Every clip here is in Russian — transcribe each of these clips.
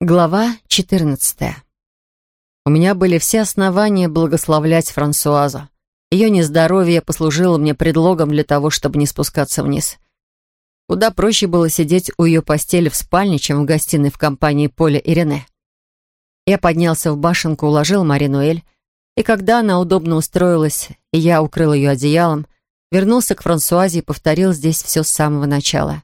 Глава 14. У меня были все основания благословлять Франсуазу. Ее нездоровье послужило мне предлогом для того, чтобы не спускаться вниз. Куда проще было сидеть у ее постели в спальне, чем в гостиной в компании Поля и Рене. Я поднялся в башенку, уложил Маринуэль, и когда она удобно устроилась, и я укрыл ее одеялом, вернулся к Франсуазе и повторил здесь все с самого начала.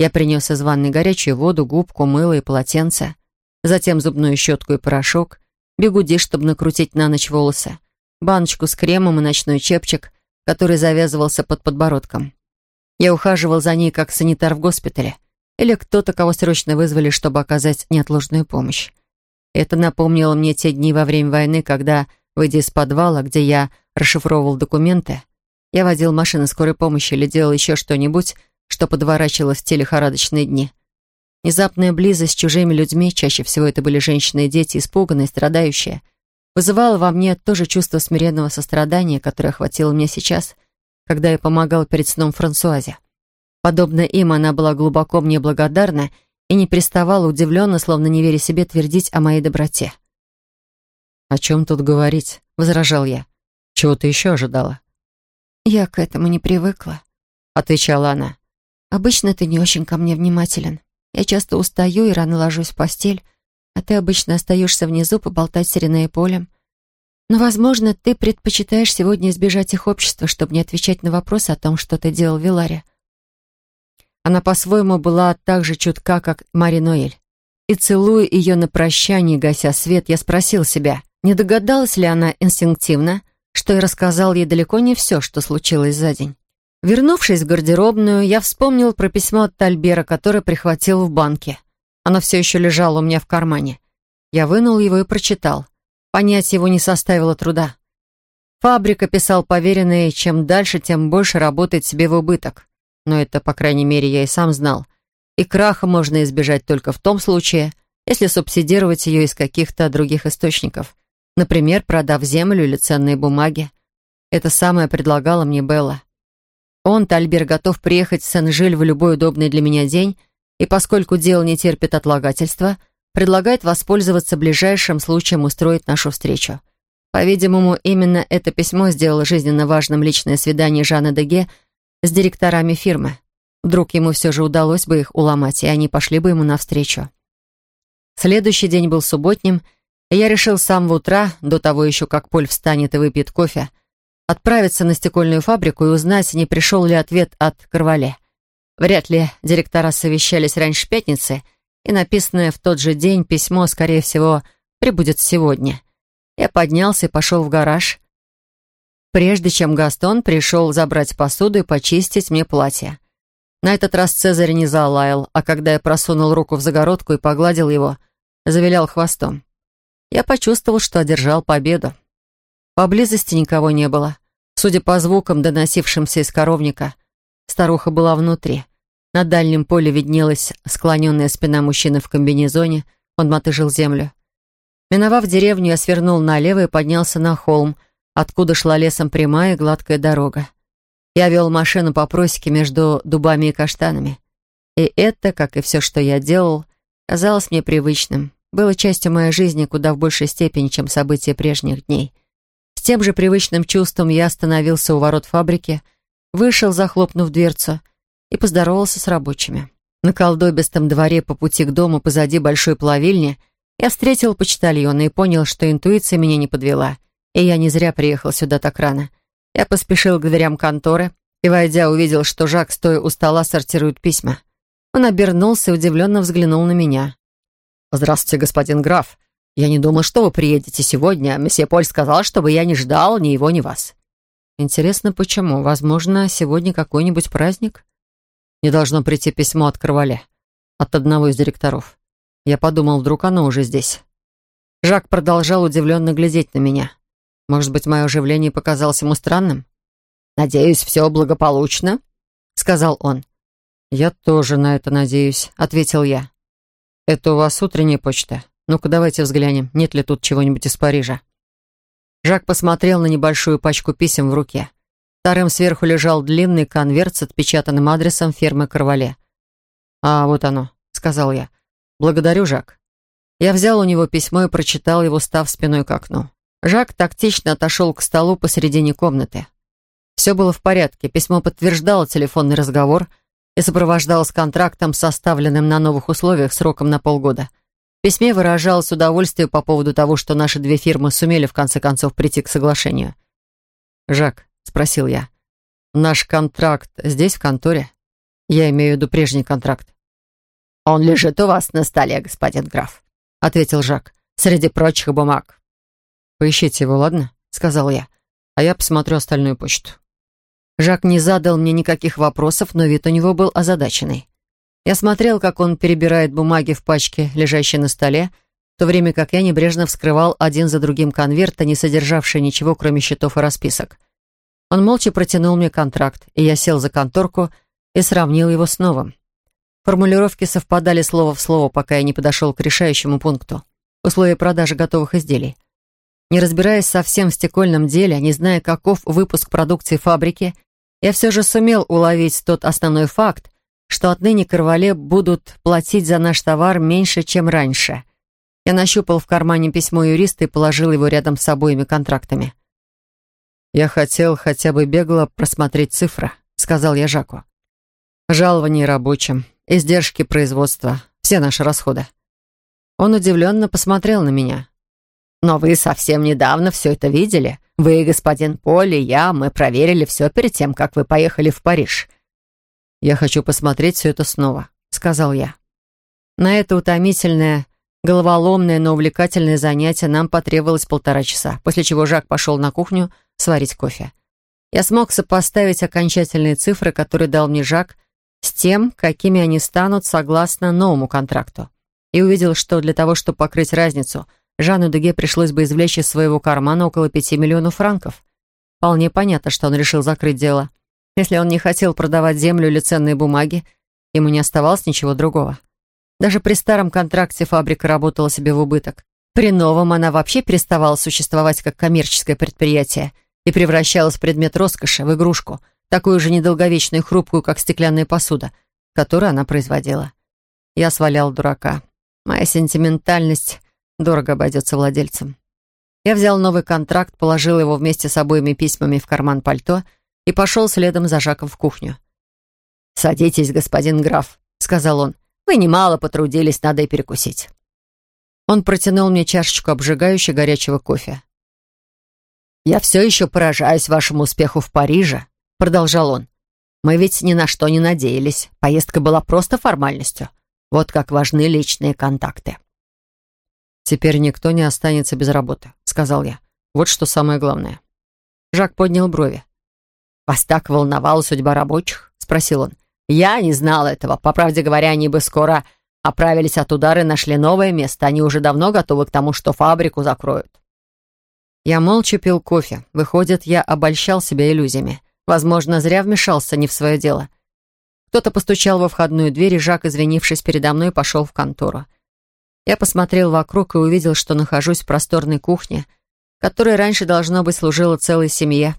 Я принес из ванной горячую воду, губку, мыло и полотенце затем зубную щетку и порошок, бегуди, чтобы накрутить на ночь волосы, баночку с кремом и ночной чепчик, который завязывался под подбородком. Я ухаживал за ней как санитар в госпитале или кто-то, кого срочно вызвали, чтобы оказать неотложную помощь. Это напомнило мне те дни во время войны, когда, выйдя из подвала, где я расшифровывал документы, я водил машины скорой помощи или делал еще что-нибудь, что подворачивалось в те лихорадочные дни. Внезапная близость с чужими людьми, чаще всего это были женщины и дети, испуганные, страдающие, вызывала во мне то же чувство смиренного сострадания, которое охватило меня сейчас, когда я помогал перед сном Франсуазе. Подобно им, она была глубоко мне благодарна и не приставала удивленно, словно не веря себе, твердить о моей доброте. «О чем тут говорить?» — возражал я. «Чего ты еще ожидала?» «Я к этому не привыкла», — отвечала она. «Обычно ты не очень ко мне внимателен. Я часто устаю и рано ложусь в постель, а ты обычно остаешься внизу поболтать с Ириной и Полем. Но, возможно, ты предпочитаешь сегодня избежать их общества, чтобы не отвечать на вопросы о том, что ты делал в Виларе. Она по-своему была так же чутка, как Мари Ноэль. И целуя ее на прощание, гася свет, я спросил себя, не догадалась ли она инстинктивно, что я рассказал ей далеко не все, что случилось за день. Вернувшись в гардеробную, я вспомнил про письмо от Тальбера, которое прихватил в банке. Оно все еще лежало у меня в кармане. Я вынул его и прочитал. Понять его не составило труда. Фабрика писал поверенный, чем дальше, тем больше работает себе в убыток. Но это, по крайней мере, я и сам знал. И краха можно избежать только в том случае, если субсидировать ее из каких-то других источников. Например, продав землю или ценные бумаги. Это самое предлагала мне Белла. Он, Тальбер, готов приехать в Сен-Жиль в любой удобный для меня день, и поскольку дело не терпит отлагательства, предлагает воспользоваться ближайшим случаем устроить нашу встречу. По-видимому, именно это письмо сделало жизненно важным личное свидание Жана Деге с директорами фирмы. Вдруг ему все же удалось бы их уломать, и они пошли бы ему навстречу. Следующий день был субботним, и я решил с самого утра, до того еще как Поль встанет и выпьет кофе, отправиться на стекольную фабрику и узнать, не пришел ли ответ от Карвале. Вряд ли директора совещались раньше пятницы, и написанное в тот же день письмо, скорее всего, прибудет сегодня. Я поднялся и пошел в гараж, прежде чем Гастон пришел забрать посуду и почистить мне платье. На этот раз Цезарь не залаял, а когда я просунул руку в загородку и погладил его, завилял хвостом. Я почувствовал, что одержал победу. Поблизости никого не было. Судя по звукам, доносившимся из коровника, старуха была внутри. На дальнем поле виднелась склоненная спина мужчины в комбинезоне, он мотыжил землю. Миновав деревню, я свернул налево и поднялся на холм, откуда шла лесом прямая гладкая дорога. Я вел машину по просеке между дубами и каштанами. И это, как и все, что я делал, казалось мне привычным. Было частью моей жизни куда в большей степени, чем события прежних дней. С тем же привычным чувством я остановился у ворот фабрики, вышел, захлопнув дверцу, и поздоровался с рабочими. На колдобистом дворе по пути к дому позади большой плавильни я встретил почтальона и понял, что интуиция меня не подвела, и я не зря приехал сюда так рано. Я поспешил к дверям конторы и, войдя, увидел, что Жак, стоя у стола, сортирует письма. Он обернулся и удивленно взглянул на меня. «Здравствуйте, господин граф. «Я не думал, что вы приедете сегодня. Месье Поль сказал, чтобы я не ждал ни его, ни вас». «Интересно, почему? Возможно, сегодня какой-нибудь праздник?» «Не должно прийти письмо от Карвале, от одного из директоров. Я подумал, вдруг оно уже здесь». Жак продолжал удивленно глядеть на меня. Может быть, мое оживление показалось ему странным? «Надеюсь, все благополучно», — сказал он. «Я тоже на это надеюсь», — ответил я. «Это у вас утренняя почта?» «Ну-ка, давайте взглянем, нет ли тут чего-нибудь из Парижа». Жак посмотрел на небольшую пачку писем в руке. Вторым сверху лежал длинный конверт с отпечатанным адресом фермы Карвале. «А, вот оно», — сказал я. «Благодарю, Жак». Я взял у него письмо и прочитал его, став спиной к окну. Жак тактично отошел к столу посередине комнаты. Все было в порядке. Письмо подтверждало телефонный разговор и сопровождалось контрактом, составленным на новых условиях сроком на полгода. Письме выражалось удовольствие по поводу того, что наши две фирмы сумели в конце концов прийти к соглашению. «Жак», — спросил я, — «наш контракт здесь, в конторе? Я имею в виду прежний контракт». «Он лежит у вас на столе, господин граф», — ответил Жак, — «среди прочих бумаг». «Поищите его, ладно?» — сказал я. «А я посмотрю остальную почту». Жак не задал мне никаких вопросов, но вид у него был озадаченный. Я смотрел, как он перебирает бумаги в пачке, лежащей на столе, в то время как я небрежно вскрывал один за другим конверты, не содержавшие ничего, кроме счетов и расписок. Он молча протянул мне контракт, и я сел за конторку и сравнил его с новым. Формулировки совпадали слово в слово, пока я не подошел к решающему пункту. Условия продажи готовых изделий. Не разбираясь совсем в стекольном деле, не зная, каков выпуск продукции фабрики, я все же сумел уловить тот основной факт, что отныне Карвале будут платить за наш товар меньше, чем раньше. Я нащупал в кармане письмо юриста и положил его рядом с обоими контрактами. «Я хотел хотя бы бегло просмотреть цифры», — сказал я Жаку. «Жалование рабочим, издержки производства, все наши расходы». Он удивленно посмотрел на меня. «Но вы совсем недавно все это видели. Вы, господин Поль, и я, мы проверили все перед тем, как вы поехали в Париж». «Я хочу посмотреть все это снова», — сказал я. На это утомительное, головоломное, но увлекательное занятие нам потребовалось полтора часа, после чего Жак пошел на кухню сварить кофе. Я смог сопоставить окончательные цифры, которые дал мне Жак, с тем, какими они станут согласно новому контракту, и увидел, что для того, чтобы покрыть разницу — Жанну Дуге пришлось бы извлечь из своего кармана около пяти миллионов франков. Вполне понятно, что он решил закрыть дело. Если он не хотел продавать землю или ценные бумаги, ему не оставалось ничего другого. Даже при старом контракте фабрика работала себе в убыток. При новом она вообще переставала существовать как коммерческое предприятие и превращалась в предмет роскоши, в игрушку, такую же недолговечную и хрупкую, как стеклянная посуда, которую она производила. Я свалял дурака. Моя сентиментальность Дорого обойдется владельцам. Я взял новый контракт, положил его вместе с обоими письмами в карман пальто и пошел следом за Жаком в кухню. «Садитесь, господин граф», — сказал он. «Вы немало потрудились, надо и перекусить». Он протянул мне чашечку обжигающего горячего кофе. «Я все еще поражаюсь вашему успеху в Париже», — продолжал он. «Мы ведь ни на что не надеялись. Поездка была просто формальностью. Вот как важны личные контакты». «Теперь никто не останется без работы», — сказал я. «Вот что самое главное». Жак поднял брови. «Вас так волновала судьба рабочих?» — спросил он. «Я не знал этого. По правде говоря, они бы скоро оправились от удара и нашли новое место. Они уже давно готовы к тому, что фабрику закроют». Я молча пил кофе. Выходит, я обольщал себя иллюзиями. Возможно, зря вмешался не в свое дело. Кто-то постучал во входную дверь, и Жак, извинившись передо мной, пошел в контору. Я посмотрел вокруг и увидел, что нахожусь в просторной кухне, которая раньше, должно быть, служила целой семье.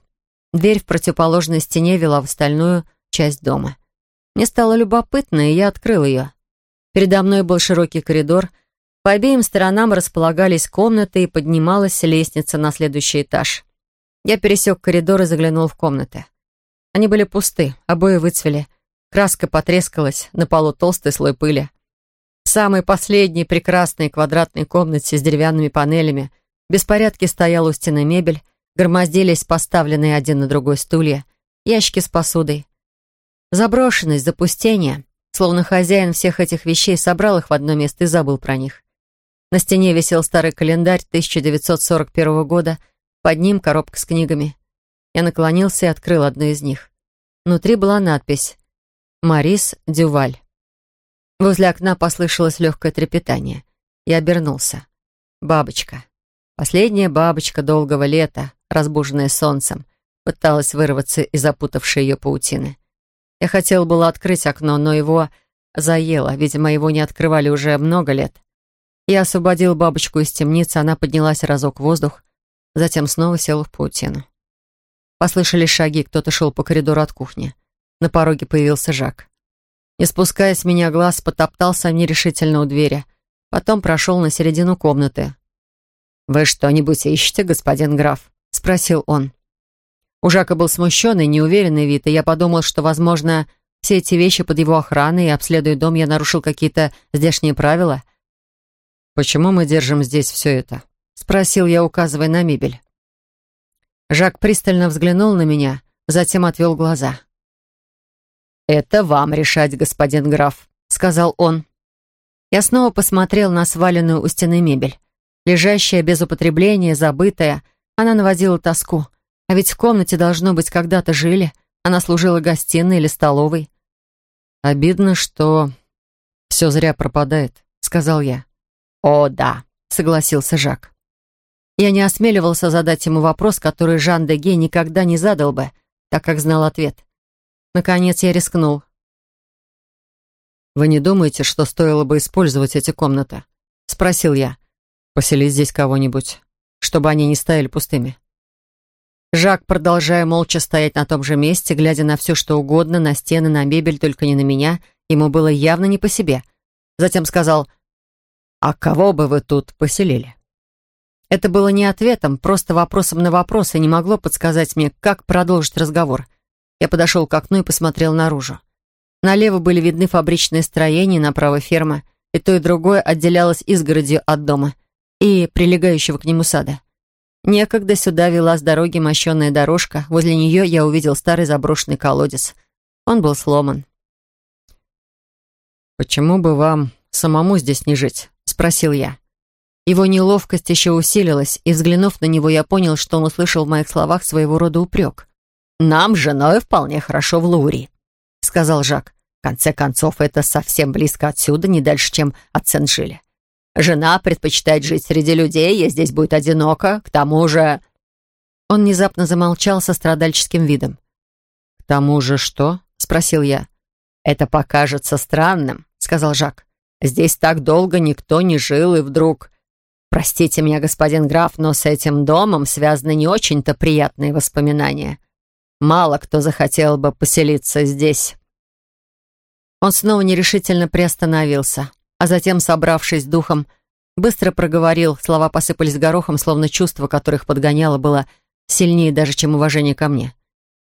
Дверь в противоположной стене вела в остальную часть дома. Мне стало любопытно, и я открыл ее. Передо мной был широкий коридор, по обеим сторонам располагались комнаты и поднималась лестница на следующий этаж. Я пересек коридор и заглянул в комнаты. Они были пусты, обои выцвели, краска потрескалась, на полу толстый слой пыли. В самой последней прекрасной квадратной комнате с деревянными панелями в беспорядке стояла у стены мебель, громоздились поставленные один на другой стулья, ящики с посудой. Заброшенность, запустение, словно хозяин всех этих вещей собрал их в одно место и забыл про них. На стене висел старый календарь 1941 года, под ним коробка с книгами. Я наклонился и открыл одну из них. Внутри была надпись «Марис Дюваль». Возле окна послышалось легкое трепетание. Я обернулся. Бабочка. Последняя бабочка долгого лета, разбуженная солнцем, пыталась вырваться из запутавшей ее паутины. Я хотел было открыть окно, но его заело. Видимо, его не открывали уже много лет. Я освободил бабочку из темницы, она поднялась разок в воздух, затем снова села в паутину. Послышались шаги, кто-то шел по коридору от кухни. На пороге появился Жак. Не спуская с меня глаз, потоптался нерешительно у двери. Потом прошел на середину комнаты. «Вы что-нибудь ищете, господин граф?» — спросил он. У Жака был смущенный, неуверенный вид, и я подумал, что, возможно, все эти вещи под его охраной, и, обследуя дом, я нарушил какие-то здешние правила. «Почему мы держим здесь все это?» — спросил я, указывая на мебель. Жак пристально взглянул на меня, затем отвел глаза. «Это вам решать, господин граф», — сказал он. Я снова посмотрел на сваленную у стены мебель. Лежащая без употребления, забытая, она наводила тоску. А ведь в комнате, должно быть, когда-то жили. Она служила гостиной или столовой. «Обидно, что все зря пропадает», — сказал я. «О, да», — согласился Жак. Я не осмеливался задать ему вопрос, который Жан де Гей никогда не задал бы, так как знал ответ. Наконец я рискнул. «Вы не думаете, что стоило бы использовать эти комнаты?» — спросил я. «Поселить здесь кого-нибудь, чтобы они не стояли пустыми». Жак, продолжая молча стоять на том же месте, глядя на все, что угодно, на стены, на мебель, только не на меня, ему было явно не по себе. Затем сказал, «А кого бы вы тут поселили?» Это было не ответом, просто вопросом на вопрос, и не могло подсказать мне, как продолжить разговор. Я подошел к окну и посмотрел наружу. Налево были видны фабричные строения, направо ферма, и то и другое отделялось изгородью от дома и прилегающего к нему сада. Некогда сюда вела с дороги мощенная дорожка. Возле нее я увидел старый заброшенный колодец. Он был сломан. «Почему бы вам самому здесь не жить?» — спросил я. Его неловкость еще усилилась, и, взглянув на него, я понял, что он услышал в моих словах своего рода упрек. «Нам, женой, вполне хорошо в Лаури», — сказал Жак. «В конце концов, это совсем близко отсюда, не дальше, чем от Сен-Жиля. Жена предпочитает жить среди людей, ей здесь будет одиноко. К тому же...» Он внезапно замолчал со страдальческим видом. «К тому же что?» — спросил я. «Это покажется странным», — сказал Жак. «Здесь так долго никто не жил, и вдруг...» «Простите меня, господин граф, но с этим домом связаны не очень-то приятные воспоминания. Мало кто захотел бы поселиться здесь». Он снова нерешительно приостановился а затем, собравшись духом, быстро проговорил, слова посыпались горохом, словно чувство, которых подгоняло, было сильнее даже, чем уважение ко мне.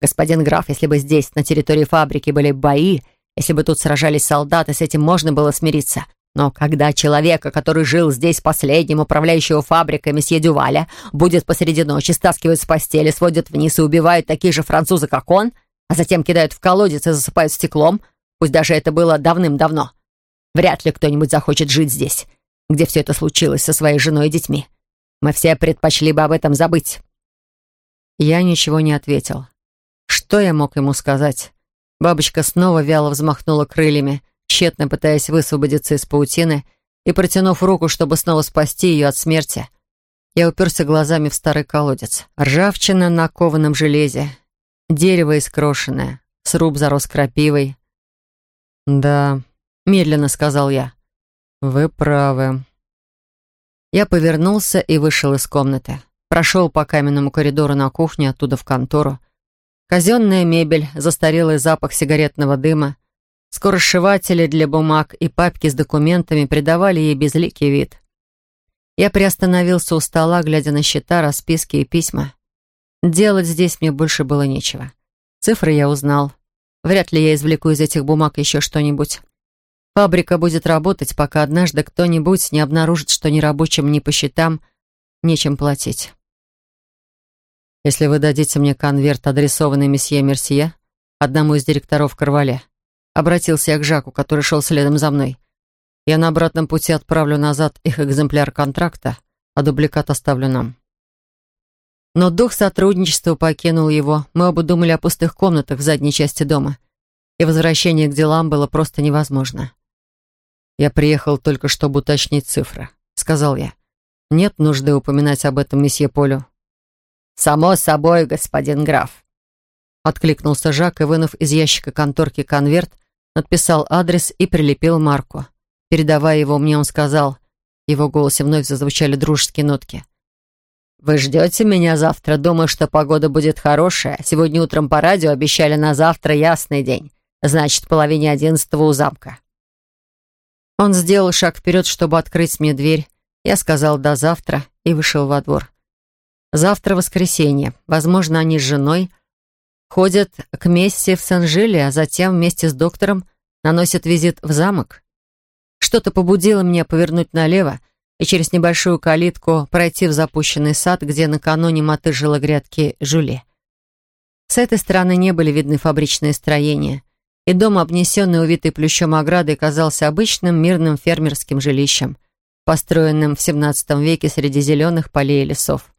«Господин граф, если бы здесь, на территории фабрики, были бои, если бы тут сражались солдаты, с этим можно было смириться. Но когда человека, который жил здесь последним, управляющего фабрикой месье Дюваля, будет посреди ночи, стаскивают с постели, сводят вниз и убивают такие же французы, как он, а затем кидают в колодец и засыпают стеклом, пусть даже это было давным-давно, Вряд ли кто-нибудь захочет жить здесь, где все это случилось со своей женой и детьми. Мы все предпочли бы об этом забыть». Я ничего не ответил. Что я мог ему сказать? Бабочка снова вяло взмахнула крыльями, тщетно пытаясь высвободиться из паутины и протянув руку, чтобы снова спасти ее от смерти. Я уперся глазами в старый колодец. Ржавчина на кованом железе, дерево искрошенное, сруб зарос крапивой. Да, медленно сказал я. «Вы правы». Я повернулся и вышел из комнаты. Прошел по каменному коридору на кухню, оттуда в контору. Казенная мебель, застарелый запах сигаретного дыма, скоросшиватели для бумаг и папки с документами придавали ей безликий вид. Я приостановился у стола, глядя на счета, расписки и письма. Делать здесь мне больше было нечего. Цифры я узнал. Вряд ли я извлеку из этих бумаг еще что-нибудь. Фабрика будет работать, пока однажды кто-нибудь не обнаружит, что ни рабочим, ни по счетам нечем платить. Если вы дадите мне конверт, адресованный месье Мерсье, одному из директоров Карвале, обратился я к Жаку, который шел следом за мной. Я на обратном пути отправлю назад их экземпляр контракта, а дубликат оставлю нам. Но дух сотрудничества покинул его. Мы оба думали о пустых комнатах в задней части дома, и возвращение к делам было просто невозможно. «Я приехал только, чтобы уточнить цифры», — сказал я. «Нет нужды упоминать об этом месье Полю». «Само собой, господин граф», — откликнулся Жак и, вынув из ящика конторки конверт, надписал адрес и прилепил марку. Передавая его мне, он сказал, его голосе вновь зазвучали дружеские нотки. «Вы ждете меня завтра? Думаю, что погода будет хорошая. Сегодня утром по радио обещали на завтра ясный день. Значит, половине одиннадцатого у замка». Он сделал шаг вперед, чтобы открыть мне дверь. Я сказал «до завтра» и вышел во двор. Завтра воскресенье. Возможно, они с женой ходят к Мессе в Сен-Жиле, а затем вместе с доктором наносят визит в замок. Что-то побудило меня повернуть налево и через небольшую калитку пройти в запущенный сад, где накануне мотыжила грядки Жюле. С этой стороны не были видны фабричные строения, и дом, обнесенный увитой плющом оградой, казался обычным мирным фермерским жилищем, построенным в XVII веке среди зеленых полей и лесов.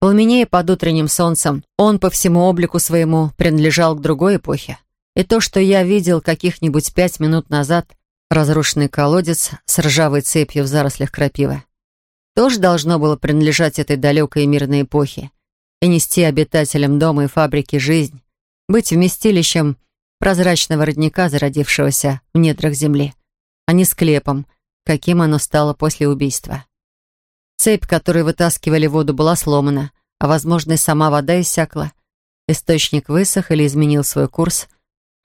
Пламенея под утренним солнцем, он по всему облику своему принадлежал к другой эпохе. И то, что я видел каких-нибудь пять минут назад, разрушенный колодец с ржавой цепью в зарослях крапивы, тоже должно было принадлежать этой далекой мирной эпохе и нести обитателям дома и фабрики жизнь, быть вместилищем прозрачного родника, зародившегося в недрах земли, а не склепом, каким оно стало после убийства. Цепь, которой вытаскивали воду, была сломана, а, возможно, и сама вода иссякла. Источник высох или изменил свой курс,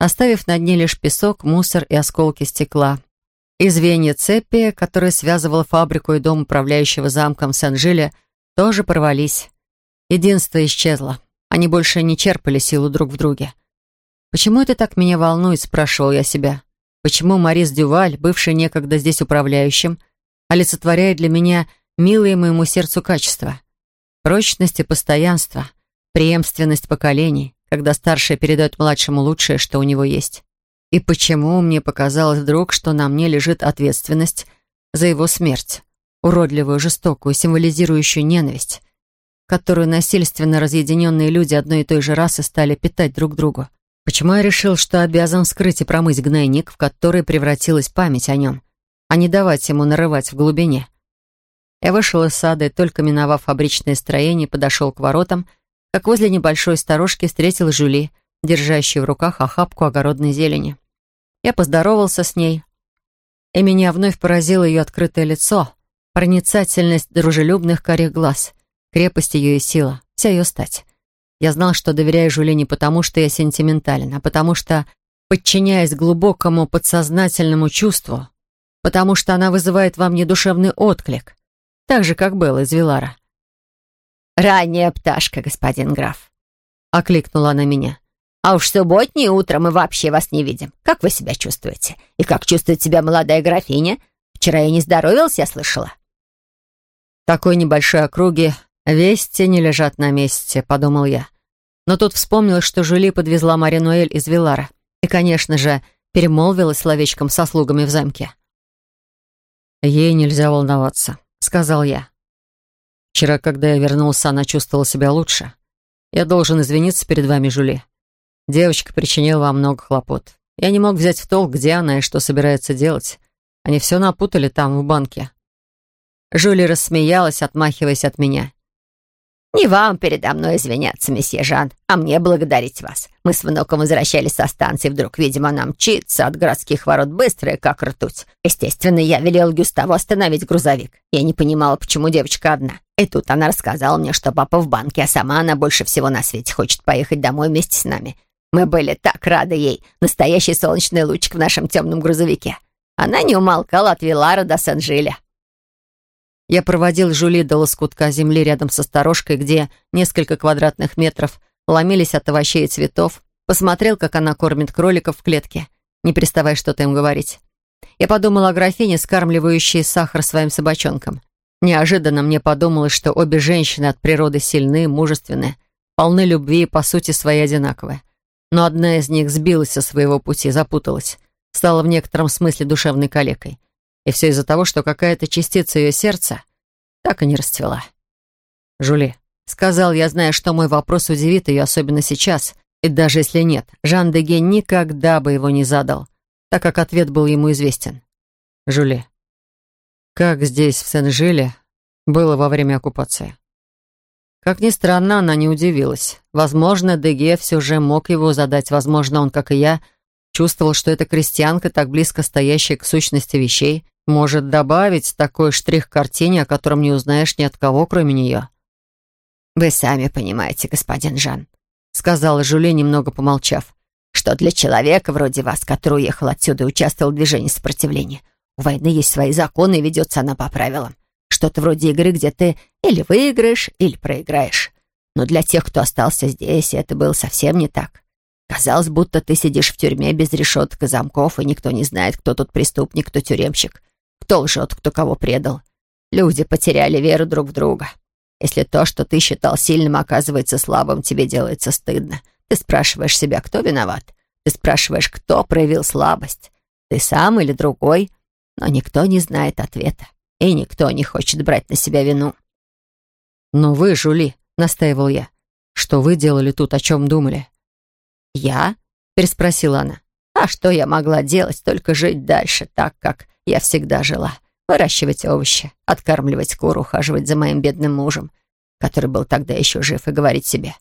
оставив на дне лишь песок, мусор и осколки стекла. И звенья цепи, которые связывала фабрику и дом управляющего замком Сен-Жиле, тоже порвались. Единство исчезло. Они больше не черпали силу друг в друге. «Почему это так меня волнует?» — спрашивал я себя. «Почему Марис Дюваль, бывший некогда здесь управляющим, олицетворяет для меня милые моему сердцу качества. Прочность и постоянство, преемственность поколений, когда старшие передают младшему лучшее, что у него есть. И почему мне показалось вдруг, что на мне лежит ответственность за его смерть, уродливую, жестокую, символизирующую ненависть, которую насильственно разъединенные люди одной и той же расы стали питать друг другу. Почему я решил, что обязан скрыть и промыть гнойник, в который превратилась память о нем, а не давать ему нарывать в глубине? Я вышел из сада и, только миновав фабричное строение, подошел к воротам, как возле небольшой сторожки встретил Жюли, держащую в руках охапку огородной зелени. Я поздоровался с ней, и меня вновь поразило ее открытое лицо, проницательность дружелюбных карих глаз, крепость ее и сила, вся ее стать. Я знал, что доверяю Жюли не потому, что я сентиментален, а потому что, подчиняясь глубокому подсознательному чувству, потому что она вызывает во мне душевный отклик, так же, как Белла из Вилара. «Ранняя пташка, господин граф», — окликнула она меня. «А уж субботнее утро мы вообще вас не видим. Как вы себя чувствуете? И как чувствует себя молодая графиня? Вчера я не здоровился, я слышала». «Такой небольшой округи вести не лежат на месте», — подумал я. Но тут вспомнил, что Жюли подвезла Маринуэль из Вилара. И, конечно же, перемолвилась словечком со слугами в замке. Ей нельзя волноваться. — сказал я. «Вчера, когда я вернулся, она чувствовала себя лучше. Я должен извиниться перед вами, Жули. Девочка причинила вам много хлопот. Я не мог взять в толк, где она и что собирается делать. Они все напутали там, в банке». Жули рассмеялась, отмахиваясь от меня. «Не вам передо мной извиняться, месье Жан, а мне благодарить вас. Мы с внуком возвращались со станции, вдруг, видимо, нам мчится от городских ворот быстрая, как ртуть. Естественно, я велел Гюставу остановить грузовик. Я не понимала, почему девочка одна. И тут она рассказала мне, что папа в банке, а сама она больше всего на свете хочет поехать домой вместе с нами. Мы были так рады ей. Настоящий солнечный лучик в нашем темном грузовике. Она не умолкала от Вилара до Сен-Жиля. Я проводил Жули до лоскутка земли рядом со сторожкой, где несколько квадратных метров ломились от овощей и цветов, посмотрел, как она кормит кроликов в клетке, не переставая что-то им говорить. Я подумал о графине, скармливающей сахар своим собачонкам. Неожиданно мне подумалось, что обе женщины от природы сильны, мужественны, полны любви и, по сути, свои одинаковые. Но одна из них сбилась со своего пути, запуталась, стала в некотором смысле душевной калекой. И все из-за того, что какая-то частица ее сердца так и не расцвела. «Жули», — сказал я, зная, что мой вопрос удивит ее, особенно сейчас, и даже если нет, Жан Деге никогда бы его не задал, так как ответ был ему известен. «Жули, как здесь, в Сен-Жиле, было во время оккупации?» Как ни странно, она не удивилась. Возможно, Деге все же мог его задать. Возможно, он, как и я, чувствовал, что эта крестьянка, так близко стоящая к сущности вещей, может добавить такой штрих к картине, о котором не узнаешь ни от кого, кроме нее. «Вы сами понимаете, господин Жан», — сказала Жюли, немного помолчав, «что для человека вроде вас, который уехал отсюда и участвовал в движении сопротивления, У войны есть свои законы, и ведется она по правилам. Что-то вроде игры, где ты или выиграешь, или проиграешь. Но для тех, кто остался здесь, это было совсем не так. Казалось, будто ты сидишь в тюрьме без решеток и замков, и никто не знает, кто тут преступник, кто тюремщик, кто лжет, кто кого предал. Люди потеряли веру друг в друга. Если то, что ты считал сильным, оказывается слабым, тебе делается стыдно. Ты спрашиваешь себя, кто виноват. Ты спрашиваешь, кто проявил слабость. Ты сам или другой. Но никто не знает ответа. И никто не хочет брать на себя вину. «Но вы, Жули», — настаивал я, — «что вы делали тут, о чем думали?» «Я?» — переспросила она. «А что я могла делать? Только жить дальше так, как я всегда жила. Выращивать овощи, откармливать кур, ухаживать за моим бедным мужем, который был тогда еще жив, и говорить себе.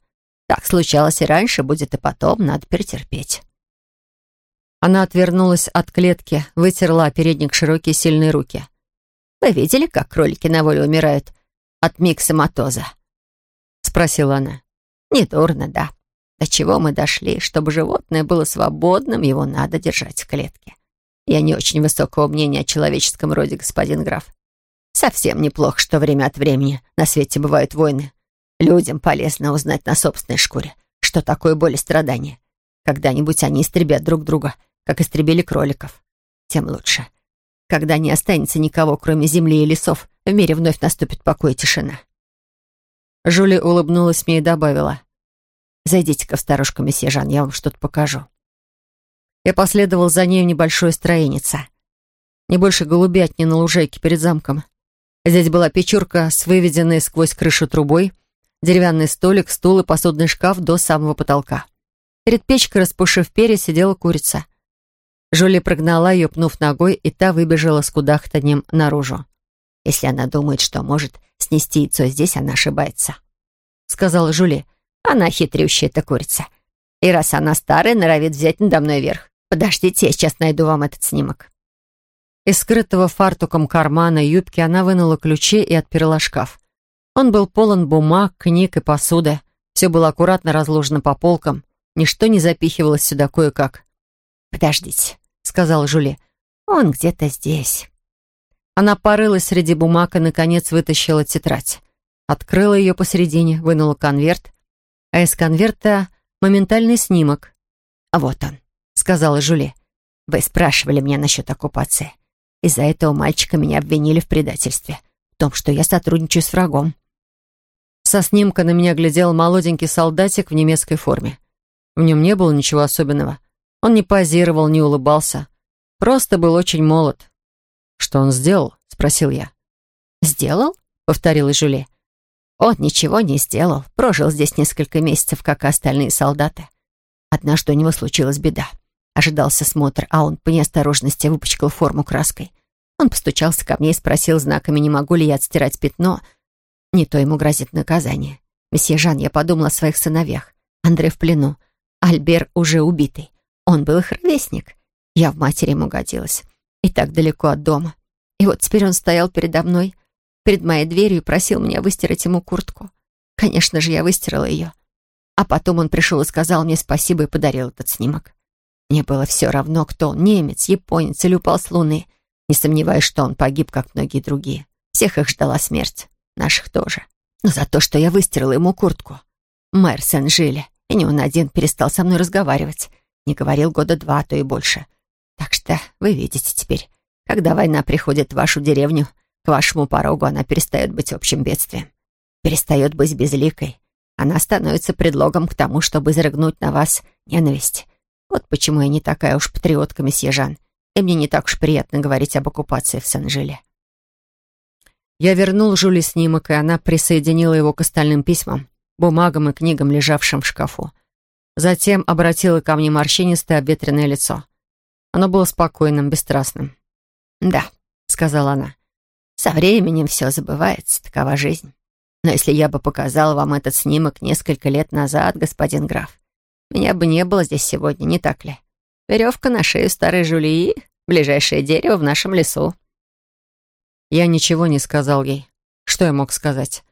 Так случалось и раньше, будет и потом, надо перетерпеть». Она отвернулась от клетки, вытерла передник широкие сильные руки. «Вы видели, как кролики на воле умирают от миксоматоза?» — спросила она. «Недурно, да. До чего мы дошли? Чтобы животное было свободным, его надо держать в клетке. Я не очень высокого мнения о человеческом роде, господин граф. Совсем неплохо, что время от времени на свете бывают войны. Людям полезно узнать на собственной шкуре, что такое боль и страдания. Когда-нибудь они истребят друг друга, как истребили кроликов. Тем лучше. Когда не останется никого, кроме земли и лесов, в мире вновь наступит покой и тишина. Жули улыбнулась мне и добавила. «Зайдите-ка в старушку, месье Жан, я вам что-то покажу». Я последовал за ней в небольшое строенице. Не больше голубятни на лужайке перед замком. Здесь была печурка с выведенной сквозь крышу трубой, деревянный столик, стул и посудный шкаф до самого потолка. Перед печкой, распушив перья, сидела курица. Жюли прогнала ее, пнув ногой, и та выбежала с кудахтаньем наружу. «Если она думает, что может снести яйцо здесь, она ошибается», — сказала Жюли. «Она хитрющая эта курица. И раз она старая, норовит взять надо мной верх. Подождите, я сейчас найду вам этот снимок». Из скрытого фартуком кармана юбки она вынула ключи и отперла шкаф. Он был полон бумаг, книг и посуды. Все было аккуратно разложено по полкам. Ничто не запихивалось сюда кое-как. «Подождите», — сказал Жули. «Он где-то здесь». Она порылась среди бумаг и, наконец, вытащила тетрадь. Открыла ее посередине, вынула конверт, а из конверта моментальный снимок. «Вот он», — сказала Жули. «Вы спрашивали меня насчет оккупации. Из-за этого мальчика меня обвинили в предательстве, в том, что я сотрудничаю с врагом». Со снимка на меня глядел молоденький солдатик в немецкой форме. В нем не было ничего особенного. Он не позировал, не улыбался. Просто был очень молод. «Что он сделал?» — спросил я. «Сделал?» — повторила Жюли. «Он ничего не сделал. Прожил здесь несколько месяцев, как и остальные солдаты. Однажды у него случилась беда. Ожидался смотр, а он по неосторожности выпачкал форму краской. Он постучался ко мне и спросил знаками, не могу ли я отстирать пятно. Не то ему грозит наказание. Месье Жан, я подумала о своих сыновьях. Андре в плену. Альбер уже убитый. Он был их ровесник. Я в матери ему годилась. И так далеко от дома. И вот теперь он стоял передо мной, перед моей дверью и просил меня выстирать ему куртку. Конечно же, я выстирала ее. А потом он пришел и сказал мне спасибо и подарил этот снимок. Мне было все равно, кто он, немец, японец или упал с луны. Не сомневаюсь, что он погиб, как многие другие. Всех их ждала смерть. Наших тоже. Но за то, что я выстирала ему куртку. Мэр Сен-Жиле, и не он один, перестал со мной разговаривать. Не говорил года два, а то и больше. Так что вы видите теперь, когда война приходит в вашу деревню, к вашему порогу она перестает быть общим бедствием. Перестает быть безликой. Она становится предлогом к тому, чтобы изрыгнуть на вас ненависть. Вот почему я не такая уж патриотка, месье Жан, и мне не так уж приятно говорить об оккупации в Сен-Жиле. Я вернул Жюли снимок, и она присоединила его к остальным письмам, бумагам и книгам, лежавшим в шкафу. Затем обратила ко мне морщинистое обветренное лицо. Оно было спокойным, бесстрастным. «Да», — сказала она, — «со временем все забывается, такова жизнь. Но если я бы показала вам этот снимок несколько лет назад, господин граф, меня бы не было здесь сегодня, не так ли? Веревка на шею старой Жулии, ближайшее дерево в нашем лесу». Я ничего не сказал ей. Что я мог сказать?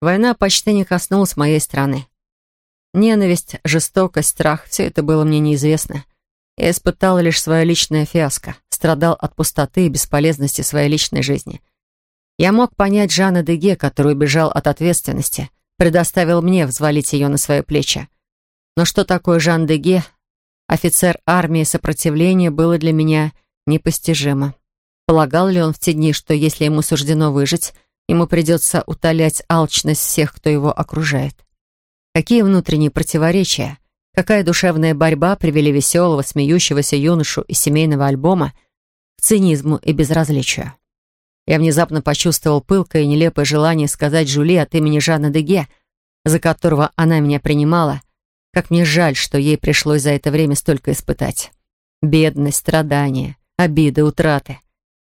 Война почти не коснулась моей страны. Ненависть, жестокость, страх — все это было мне неизвестно. Я испытала лишь свое личное фиаско, страдал от пустоты и бесполезности своей личной жизни. Я мог понять Жана Деге, который убежал от ответственности, предоставил мне взвалить ее на свои плечи. Но что такое Жан Деге, офицер армии сопротивления, было для меня непостижимо. Полагал ли он в те дни, что если ему суждено выжить, ему придется утолять алчность всех, кто его окружает? Какие внутренние противоречия, какая душевная борьба привели веселого, смеющегося юношу из семейного альбома к цинизму и безразличию? Я внезапно почувствовал пылкое и нелепое желание сказать Жюли от имени Жана Деге, за которого она меня принимала, как мне жаль, что ей пришлось за это время столько испытать. Бедность, страдания, обиды, утраты.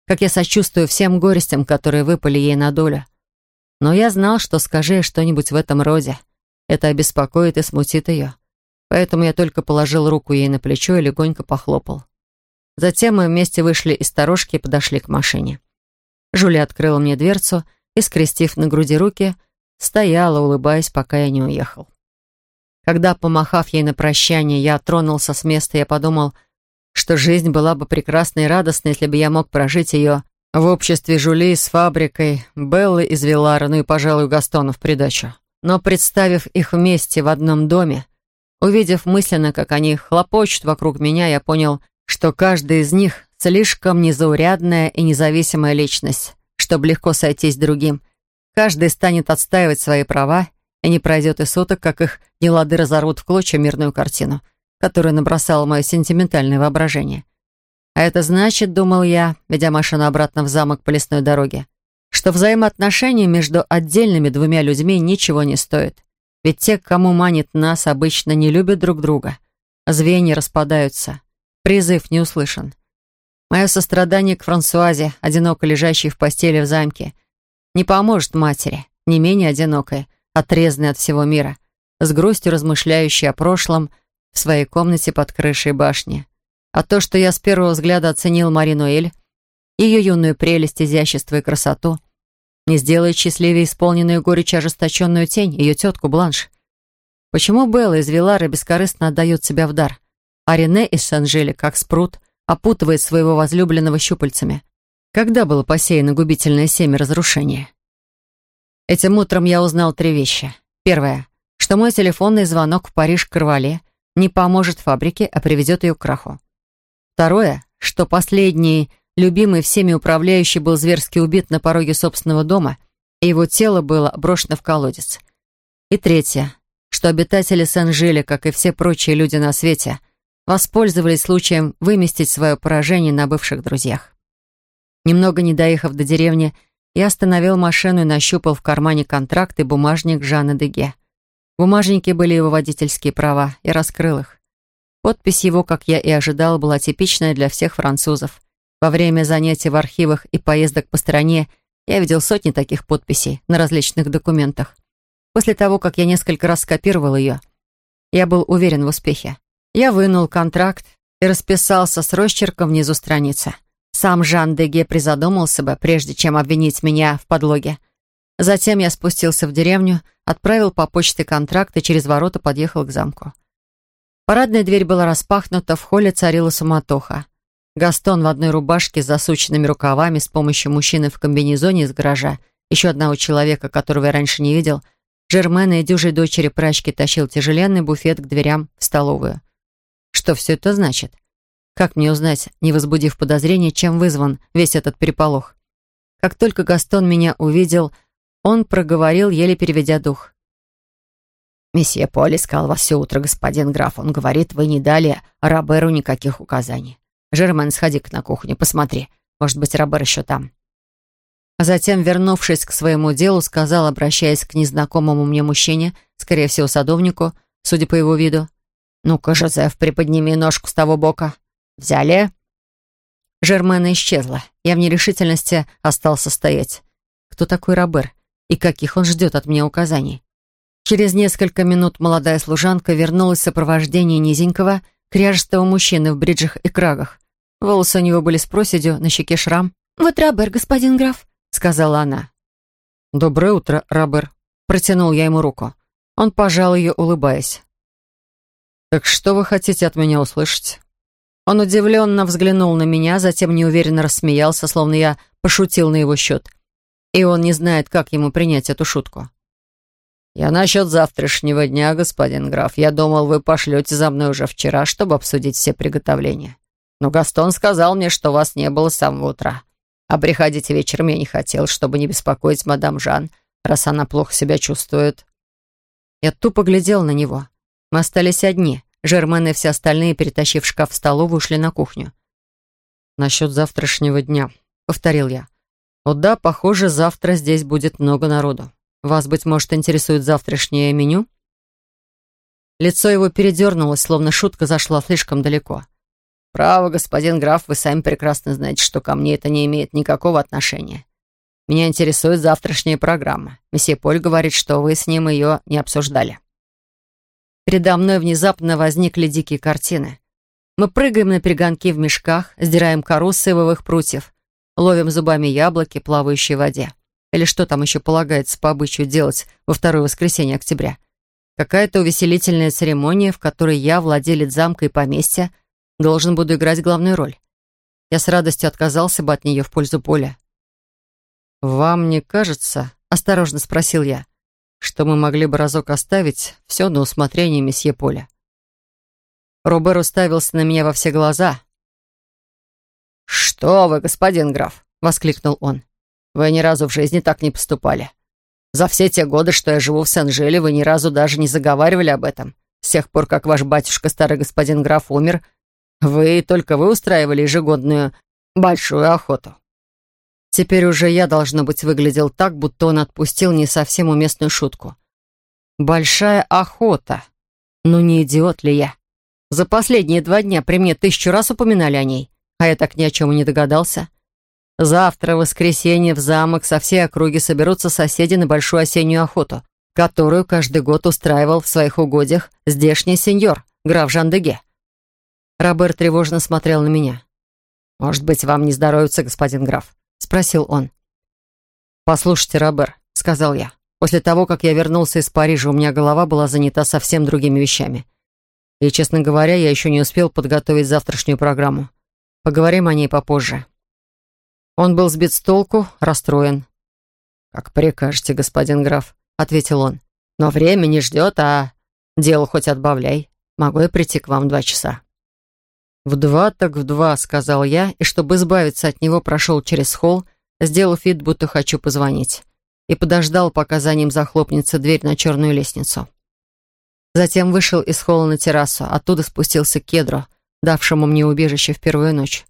Как я сочувствую всем горестям, которые выпали ей на долю. Но я знал, что скажи что-нибудь в этом роде, это обеспокоит и смутит ее. Поэтому я только положил руку ей на плечо и легонько похлопал. Затем мы вместе вышли из сторожки и подошли к машине. Жуля открыла мне дверцу и, скрестив на груди руки, стояла, улыбаясь, пока я не уехал. Когда, помахав ей на прощание, я тронулся с места, я подумал, что жизнь была бы прекрасной и радостной, если бы я мог прожить ее в обществе Жули с фабрикой, Беллы из Вилара, ну и, пожалуй, Гастона в придачу. Но представив их вместе в одном доме, увидев мысленно, как они хлопочут вокруг меня, я понял, что каждый из них слишком незаурядная и независимая личность, чтобы легко сойтись с другим. Каждый станет отстаивать свои права, и не пройдет и суток, как их нелады разорвут в клочья мирную картину, которую набросало мое сентиментальное воображение. А это значит, думал я, ведя машину обратно в замок по лесной дороге, что взаимоотношения между отдельными двумя людьми ничего не стоят. Ведь те, кому манит нас, обычно не любят друг друга. Звенья распадаются. Призыв не услышан. Мое сострадание к Франсуазе, одиноко лежащей в постели в замке, не поможет матери, не менее одинокой, отрезанной от всего мира, с грустью размышляющей о прошлом в своей комнате под крышей башни. А то, что я с первого взгляда оценил Марину Эль, ее юную прелесть, изящество и красоту, не сделает счастливее исполненную горечь ожесточенную тень, ее тетку Бланш. Почему Белла из Вилара бескорыстно отдает себя в дар, а Рене из Санжели, как спрут, опутывает своего возлюбленного щупальцами. Когда было посеяно губительное семя разрушения? Этим утром я узнал три вещи. Первое, что мой телефонный звонок в Париж Карвале не поможет фабрике, а приведет ее к краху. Второе, что последний, любимый всеми управляющий, был зверски убит на пороге собственного дома, и его тело было брошено в колодец. И третье, что обитатели Сен-Жиля, как и все прочие люди на свете, воспользовались случаем выместить свое поражение на бывших друзьях. Немного не доехав до деревни, я остановил машину и нащупал в кармане контракт и бумажник Жана Деге. В бумажнике были его водительские права, и раскрыл их. Подпись его, как я и ожидал, была типичная для всех французов. Во время занятий в архивах и поездок по стране я видел сотни таких подписей на различных документах. После того, как я несколько раз скопировал ее, я был уверен в успехе. Я вынул контракт и расписался с росчерком внизу страницы. Сам Жан Деге призадумался бы, прежде чем обвинить меня в подлоге. Затем я спустился в деревню, отправил по почте контракт и через ворота подъехал к замку. Парадная дверь была распахнута, в холле царила суматоха. Гастон в одной рубашке с засученными рукавами с помощью мужчины в комбинезоне из гаража, еще одного человека, которого я раньше не видел, Жермена и дюжей дочери прачки тащил тяжеленный буфет к дверям в столовую. Что все это значит? Как мне узнать, не возбудив подозрения, чем вызван весь этот переполох? Как только Гастон меня увидел, он проговорил, еле переведя дух. «Месье Поль искал вас все утро, господин граф. Он говорит, вы не дали Роберу никаких указаний. Жермен, сходи-ка на кухню, посмотри. Может быть, Робер еще там». А затем, вернувшись к своему делу, сказал, обращаясь к незнакомому мне мужчине, скорее всего, садовнику, судя по его виду, «Ну-ка, Жозеф, приподними ножку с того бока. Взяли?» Жермена исчезла. Я в нерешительности остался стоять. Кто такой Робер? И каких он ждет от меня указаний? Через несколько минут молодая служанка вернулась в сопровождении низенького, кряжестого мужчины в бриджах и крагах. Волосы у него были с проседью, на щеке шрам. «Вот Робер, господин граф», — сказала она. «Доброе утро, Робер», — протянул я ему руку. Он пожал ее, улыбаясь. «Так что вы хотите от меня услышать?» Он удивленно взглянул на меня, затем неуверенно рассмеялся, словно я пошутил на его счет. И он не знает, как ему принять эту шутку. «Я насчет завтрашнего дня, господин граф. Я думал, вы пошлете за мной уже вчера, чтобы обсудить все приготовления. Но Гастон сказал мне, что вас не было с самого утра. А приходить вечером я не хотел, чтобы не беспокоить мадам Жан, раз она плохо себя чувствует». Я тупо глядел на него. Мы остались одни. Жермен и все остальные, перетащив шкаф в столовую, ушли на кухню. «Насчет завтрашнего дня», — повторил я. «О да, похоже, завтра здесь будет много народу. Вас, быть может, интересует завтрашнее меню?» Лицо его передернулось, словно шутка зашла слишком далеко. «Право, господин граф, вы сами прекрасно знаете, что ко мне это не имеет никакого отношения. Меня интересует завтрашняя программа. Месье Поль говорит, что вы с ним ее не обсуждали». Передо мной внезапно возникли дикие картины. Мы прыгаем на перегонки в мешках, сдираем кору с ивовых прутьев, ловим зубами яблоки, плавающие в воде. Или что там еще полагается по обычаю делать во второе воскресенье октября. Какая-то увеселительная церемония, в которой я, владелец замка и поместья, должен буду играть главную роль. Я с радостью отказался бы от нее в пользу Поля. «Вам не кажется?» — осторожно спросил я что мы могли бы разок оставить все на усмотрение месье Поля. Робер уставился на меня во все глаза. «Что вы, господин граф!» — воскликнул он. «Вы ни разу в жизни так не поступали. За все те годы, что я живу в Сен-Желе, вы ни разу даже не заговаривали об этом. С тех пор, как ваш батюшка, старый господин граф, умер, вы, только вы устраивали ежегодную большую охоту. Теперь уже я, должно быть, выглядел так, будто он отпустил не совсем уместную шутку. Большая охота. Ну не идиот ли я? За последние два дня при мне тысячу раз упоминали о ней, а я так ни о чем и не догадался. Завтра, в воскресенье, в замок со всей округи соберутся соседи на большую осеннюю охоту, которую каждый год устраивал в своих угодьях здешний сеньор, граф Жандеге. Роберт тревожно смотрел на меня. «Может быть, вам не здоровится, господин граф?» — спросил он. «Послушайте, Робер», — сказал я. «После того, как я вернулся из Парижа, у меня голова была занята совсем другими вещами. И, честно говоря, я еще не успел подготовить завтрашнюю программу. Поговорим о ней попозже». Он был сбит с толку, расстроен. «Как прикажете, господин граф», — ответил он. «Но время не ждет, а дело хоть отбавляй. Могу я прийти к вам два часа?» «В два так в два», — сказал я, и чтобы избавиться от него, прошел через холл, сделав вид, будто хочу позвонить, и подождал, пока за ним захлопнется дверь на черную лестницу. Затем вышел из холла на террасу, оттуда спустился к кедру, давшему мне убежище в первую ночь.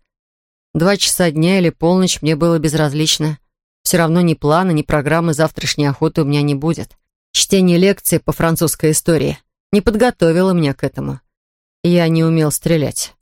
Два часа дня или полночь мне было безразлично. Все равно ни плана, ни программы завтрашней охоты у меня не будет. Чтение лекции по французской истории не подготовило меня к этому. Я не умел стрелять.